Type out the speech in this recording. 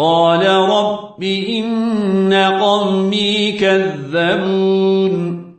قال رب إن قومي كذبون